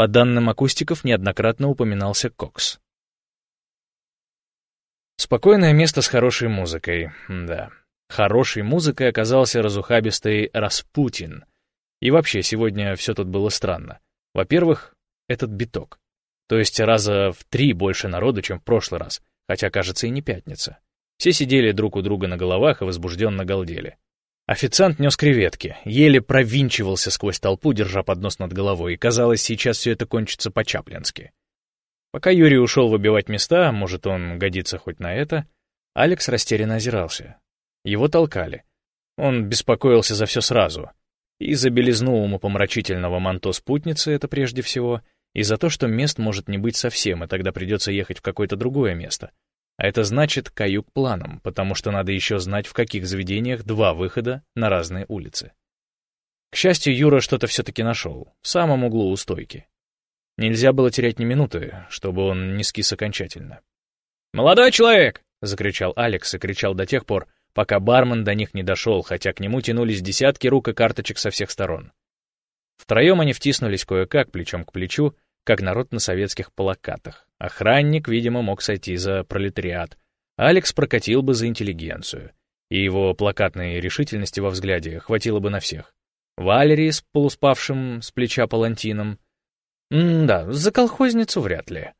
По данным акустиков, неоднократно упоминался Кокс. Спокойное место с хорошей музыкой, да. Хорошей музыкой оказался разухабистый Распутин. И вообще, сегодня все тут было странно. Во-первых, этот биток. То есть раза в три больше народу, чем в прошлый раз, хотя, кажется, и не пятница. Все сидели друг у друга на головах и возбужденно галдели. Официант нес креветки, еле провинчивался сквозь толпу, держа поднос над головой, и казалось, сейчас все это кончится по-чаплински. Пока Юрий ушел выбивать места, может, он годится хоть на это, Алекс растерянно озирался. Его толкали. Он беспокоился за все сразу. И за белизну умопомрачительного манто спутницы это прежде всего, и за то, что мест может не быть совсем, и тогда придется ехать в какое-то другое место. А это значит каюк планом, потому что надо еще знать, в каких заведениях два выхода на разные улицы. К счастью, Юра что-то все-таки нашел, в самом углу у стойки. Нельзя было терять ни минуты, чтобы он не скис окончательно. «Молодой человек!» — закричал Алекс и кричал до тех пор, пока бармен до них не дошел, хотя к нему тянулись десятки рук и карточек со всех сторон. Втроем они втиснулись кое-как плечом к плечу, как народ на советских плакатах. Охранник, видимо, мог сойти за пролетариат. Алекс прокатил бы за интеллигенцию. И его плакатной решительности во взгляде хватило бы на всех. Валерий с полуспавшим с плеча палантином. М-да, за колхозницу вряд ли.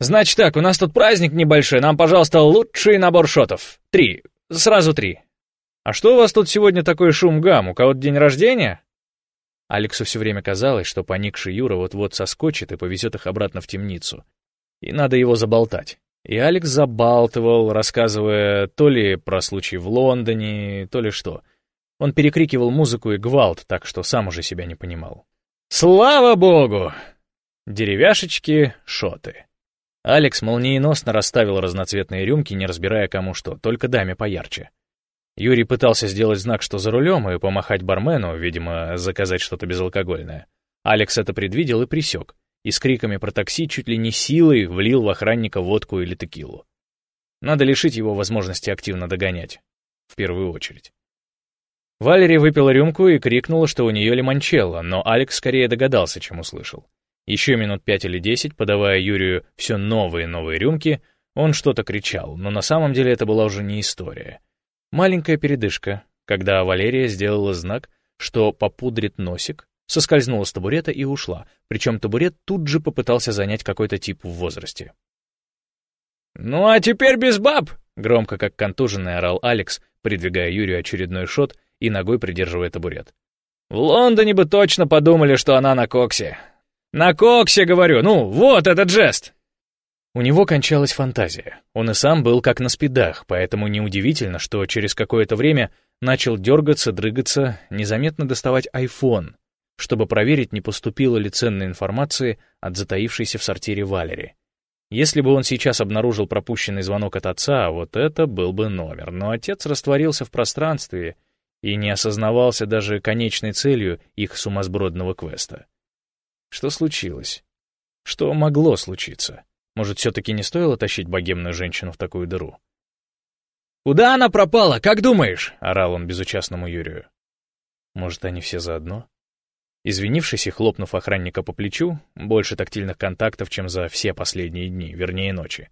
«Значит так, у нас тут праздник небольшой, нам, пожалуйста, лучший набор шотов. Три, сразу три. А что у вас тут сегодня такой шум-гам, у кого-то день рождения?» Алексу все время казалось, что поникший Юра вот-вот соскочит и повезет их обратно в темницу. И надо его заболтать. И Алекс забалтывал, рассказывая то ли про случай в Лондоне, то ли что. Он перекрикивал музыку и гвалт, так что сам уже себя не понимал. «Слава богу!» Деревяшечки, шоты. Алекс молниеносно расставил разноцветные рюмки, не разбирая кому что, только даме поярче. Юрий пытался сделать знак, что за рулем, и помахать бармену, видимо, заказать что-то безалкогольное. Алекс это предвидел и присек, и с криками про такси чуть ли не силой влил в охранника водку или текилу. Надо лишить его возможности активно догонять. В первую очередь. Валерия выпила рюмку и крикнула, что у нее лимончелло, но Алекс скорее догадался, чем услышал. Еще минут пять или десять, подавая Юрию все новые и новые рюмки, он что-то кричал, но на самом деле это была уже не история. Маленькая передышка, когда Валерия сделала знак, что попудрит носик, соскользнула с табурета и ушла, причем табурет тут же попытался занять какой-то тип в возрасте. «Ну а теперь без баб!» — громко, как контуженный, орал Алекс, придвигая Юрию очередной шот и ногой придерживая табурет. «В Лондоне бы точно подумали, что она на коксе. На коксе, говорю, ну, вот этот жест!» У него кончалась фантазия. Он и сам был как на спидах, поэтому неудивительно, что через какое-то время начал дергаться, дрыгаться, незаметно доставать айфон, чтобы проверить, не поступила ли ценной информации от затаившейся в сортире Валери. Если бы он сейчас обнаружил пропущенный звонок от отца, вот это был бы номер. Но отец растворился в пространстве и не осознавался даже конечной целью их сумасбродного квеста. Что случилось? Что могло случиться? Может, все-таки не стоило тащить богемную женщину в такую дыру? «Куда она пропала, как думаешь?» — орал он безучастному Юрию. «Может, они все заодно?» Извинившись и хлопнув охранника по плечу, больше тактильных контактов, чем за все последние дни, вернее ночи,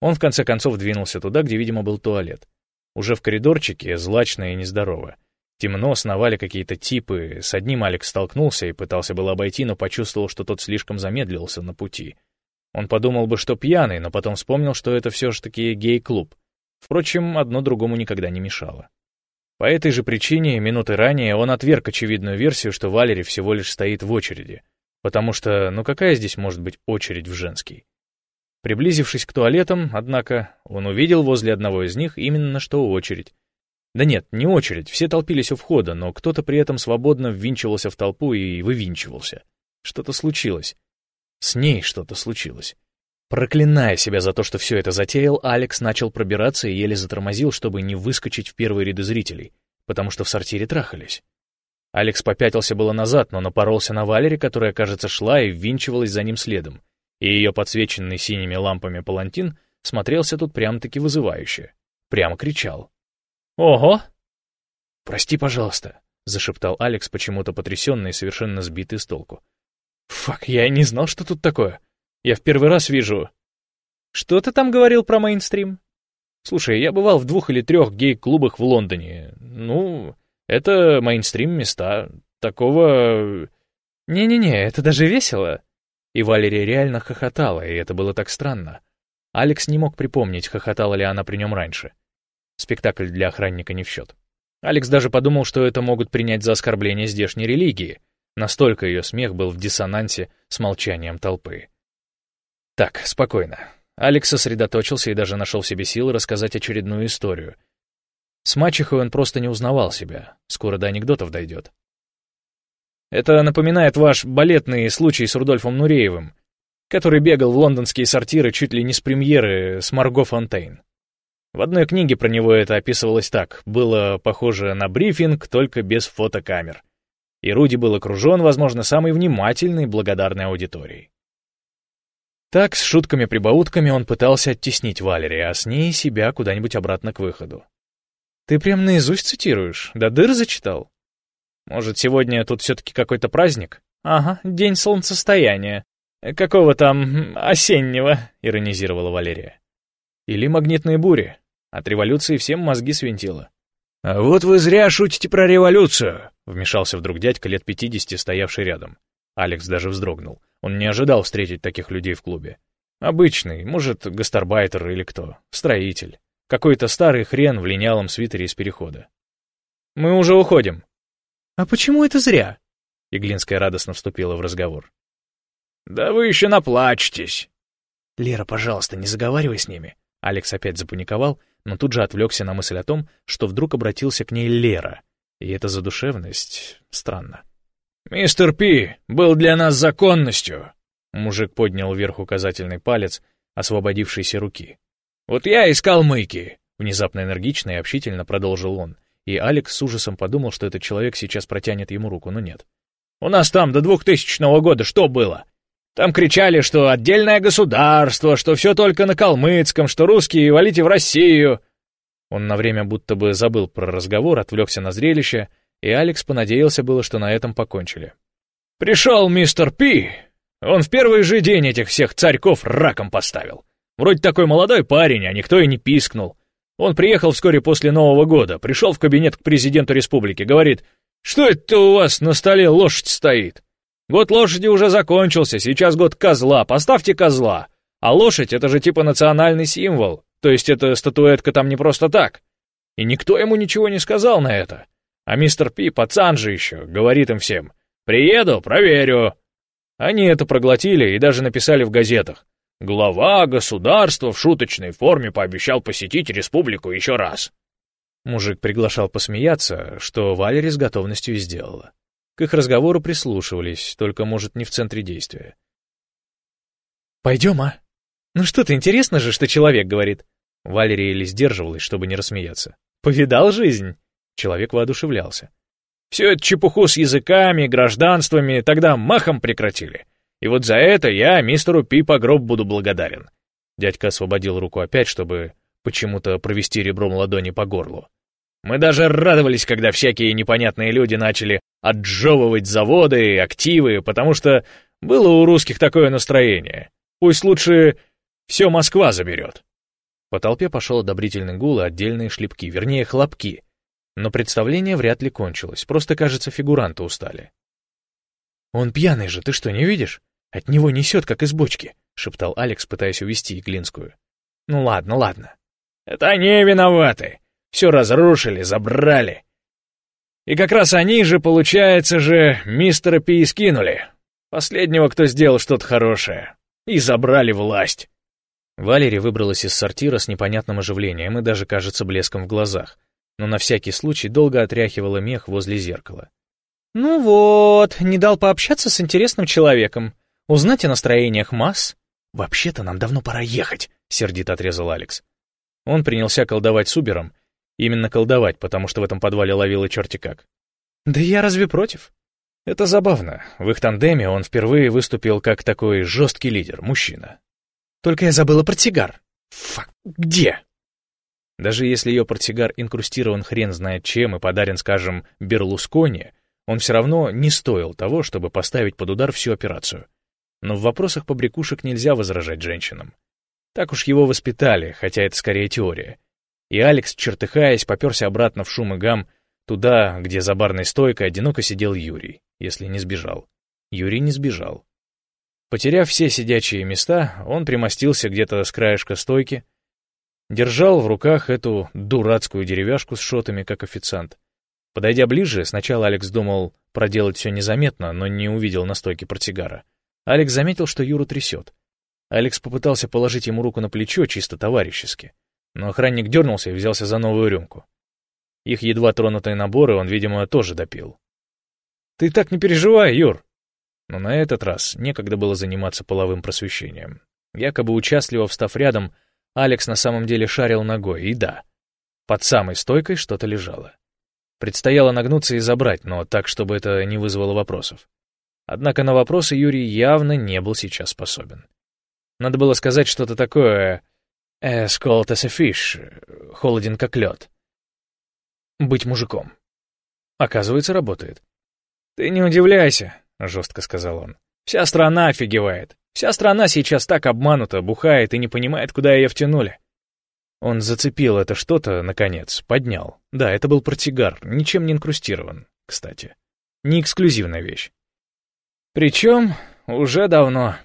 он в конце концов двинулся туда, где, видимо, был туалет. Уже в коридорчике, злачно и нездорово. Темно, сновали какие-то типы, с одним Алекс столкнулся и пытался было обойти, но почувствовал, что тот слишком замедлился на пути — он подумал бы, что пьяный, но потом вспомнил, что это все же таки гей-клуб. Впрочем, одно другому никогда не мешало. По этой же причине, минуты ранее, он отверг очевидную версию, что Валерий всего лишь стоит в очереди. Потому что, ну какая здесь может быть очередь в женский? Приблизившись к туалетам, однако, он увидел возле одного из них именно что очередь. Да нет, не очередь, все толпились у входа, но кто-то при этом свободно ввинчивался в толпу и вывинчивался. Что-то случилось. С ней что-то случилось. Проклиная себя за то, что все это затеял, Алекс начал пробираться и еле затормозил, чтобы не выскочить в первые ряды зрителей, потому что в сортире трахались. Алекс попятился было назад, но напоролся на Валере, которая, кажется, шла и ввинчивалась за ним следом, и ее подсвеченный синими лампами палантин смотрелся тут прям-таки вызывающе. Прямо кричал. «Ого!» «Прости, пожалуйста», — зашептал Алекс, почему-то потрясенный и совершенно сбитый с толку. Фак, я не знал, что тут такое. Я в первый раз вижу... Что ты там говорил про мейнстрим? Слушай, я бывал в двух или трех гей-клубах в Лондоне. Ну, это мейнстрим места. Такого... Не-не-не, это даже весело. И Валерия реально хохотала, и это было так странно. Алекс не мог припомнить, хохотала ли она при нем раньше. Спектакль для охранника не в счет. Алекс даже подумал, что это могут принять за оскорбление здешней религии. Настолько ее смех был в диссонансе с молчанием толпы. Так, спокойно. Алекс сосредоточился и даже нашел в себе силы рассказать очередную историю. С мачехой он просто не узнавал себя. Скоро до анекдотов дойдет. Это напоминает ваш балетный случай с Рудольфом Нуреевым, который бегал в лондонские сортиры чуть ли не с премьеры с Марго Фонтейн. В одной книге про него это описывалось так. Было похоже на брифинг, только без фотокамер. И Руди был окружен, возможно, самой внимательной благодарной аудиторией. Так, с шутками-прибаутками он пытался оттеснить Валери, а с ней себя куда-нибудь обратно к выходу. «Ты прям наизусть цитируешь? Да дыр зачитал?» Может, сегодня тут все-таки какой-то праздник? Ага, день солнцестояния. Какого там осеннего, иронизировала Валерия. Или магнитные бури. От революции всем мозги свинтило. «А вот вы зря шутите про революцию», — вмешался вдруг дядька лет пятидесяти, стоявший рядом. Алекс даже вздрогнул. Он не ожидал встретить таких людей в клубе. Обычный, может, гастарбайтер или кто, строитель. Какой-то старый хрен в линялом свитере из перехода. «Мы уже уходим», «А почему это зря?» Иглинская радостно вступила в разговор. «Да вы еще наплачетесь!» «Лера, пожалуйста, не заговаривай с ними!» Алекс опять запаниковал, но тут же отвлекся на мысль о том, что вдруг обратился к ней Лера, и эта задушевность странно. «Мистер Пи был для нас законностью!» Мужик поднял вверх указательный палец освободившейся руки. «Вот я искал мыки!» Внезапно энергично и общительно продолжил он, и Алекс с ужасом подумал, что этот человек сейчас протянет ему руку, но нет. «У нас там до двухтысячного года что было? Там кричали, что отдельное государство, что все только на калмыцком, что русские валите в Россию!» Он на время будто бы забыл про разговор, отвлекся на зрелище, и Алекс понадеялся было, что на этом покончили. «Пришел мистер Пи! Он в первый же день этих всех царьков раком поставил. Вроде такой молодой парень, а никто и не пискнул. Он приехал вскоре после Нового года, пришел в кабинет к президенту республики, говорит, «Что это у вас на столе лошадь стоит? Год лошади уже закончился, сейчас год козла, поставьте козла. А лошадь — это же типа национальный символ, то есть эта статуэтка там не просто так». И никто ему ничего не сказал на это. А мистер Пи, пацан же еще, говорит им всем, «Приеду, проверю». Они это проглотили и даже написали в газетах. Глава государства в шуточной форме пообещал посетить республику еще раз. Мужик приглашал посмеяться, что Валери с готовностью и сделала. К их разговору прислушивались, только, может, не в центре действия. «Пойдем, а? Ну что-то интересно же, что человек говорит». Валерия еле сдерживалась, чтобы не рассмеяться. «Повидал жизнь?» Человек воодушевлялся. «Все это чепуху с языками, гражданствами тогда махом прекратили. И вот за это я мистеру Пи по гроб буду благодарен. Дядька освободил руку опять, чтобы почему-то провести ребром ладони по горлу. Мы даже радовались, когда всякие непонятные люди начали отжевывать заводы и активы, потому что было у русских такое настроение. Пусть лучше все Москва заберет. По толпе пошел одобрительный гул и отдельные шлепки, вернее, хлопки. Но представление вряд ли кончилось, просто, кажется, фигуранты устали. «Он пьяный же, ты что, не видишь? От него несет, как из бочки», — шептал Алекс, пытаясь увести Иглинскую. «Ну ладно, ладно. Это они виноваты. Все разрушили, забрали. И как раз они же, получается же, мистера Пи скинули. Последнего, кто сделал что-то хорошее. И забрали власть». Валерия выбралась из сортира с непонятным оживлением и даже, кажется, блеском в глазах, но на всякий случай долго отряхивала мех возле зеркала. «Ну вот, не дал пообщаться с интересным человеком», Узнать о настроениях масс? Вообще-то нам давно пора ехать, сердито отрезал Алекс. Он принялся колдовать с Убером. Именно колдовать, потому что в этом подвале ловил и черти как. Да я разве против? Это забавно. В их тандеме он впервые выступил как такой жесткий лидер, мужчина. Только я забыла портсигар. Фак, где? Даже если ее портсигар инкрустирован хрен знает чем и подарен, скажем, Берлускони, он все равно не стоил того, чтобы поставить под удар всю операцию — но в вопросах побрякушек нельзя возражать женщинам. Так уж его воспитали, хотя это скорее теория. И Алекс, чертыхаясь, поперся обратно в шум и гам, туда, где за барной стойкой одиноко сидел Юрий, если не сбежал. Юрий не сбежал. Потеряв все сидячие места, он примостился где-то с краешка стойки, держал в руках эту дурацкую деревяшку с шотами, как официант. Подойдя ближе, сначала Алекс думал проделать все незаметно, но не увидел на стойке портсигара. Алекс заметил, что Юру трясет. Алекс попытался положить ему руку на плечо, чисто товарищески. Но охранник дернулся и взялся за новую рюмку. Их едва тронутые наборы он, видимо, тоже допил. «Ты так не переживай, Юр!» Но на этот раз некогда было заниматься половым просвещением. Якобы участливо встав рядом, Алекс на самом деле шарил ногой, и да, под самой стойкой что-то лежало. Предстояло нагнуться и забрать, но так, чтобы это не вызвало вопросов. Однако на вопросы Юрий явно не был сейчас способен. Надо было сказать что-то такое «as cold as a fish», «холоден как лед». Быть мужиком. Оказывается, работает. «Ты не удивляйся», — жестко сказал он. «Вся страна офигевает. Вся страна сейчас так обманута, бухает и не понимает, куда ее втянули. Он зацепил это что-то, наконец, поднял. Да, это был портсигар, ничем не инкрустирован, кстати. Не эксклюзивная вещь. Причем уже давно.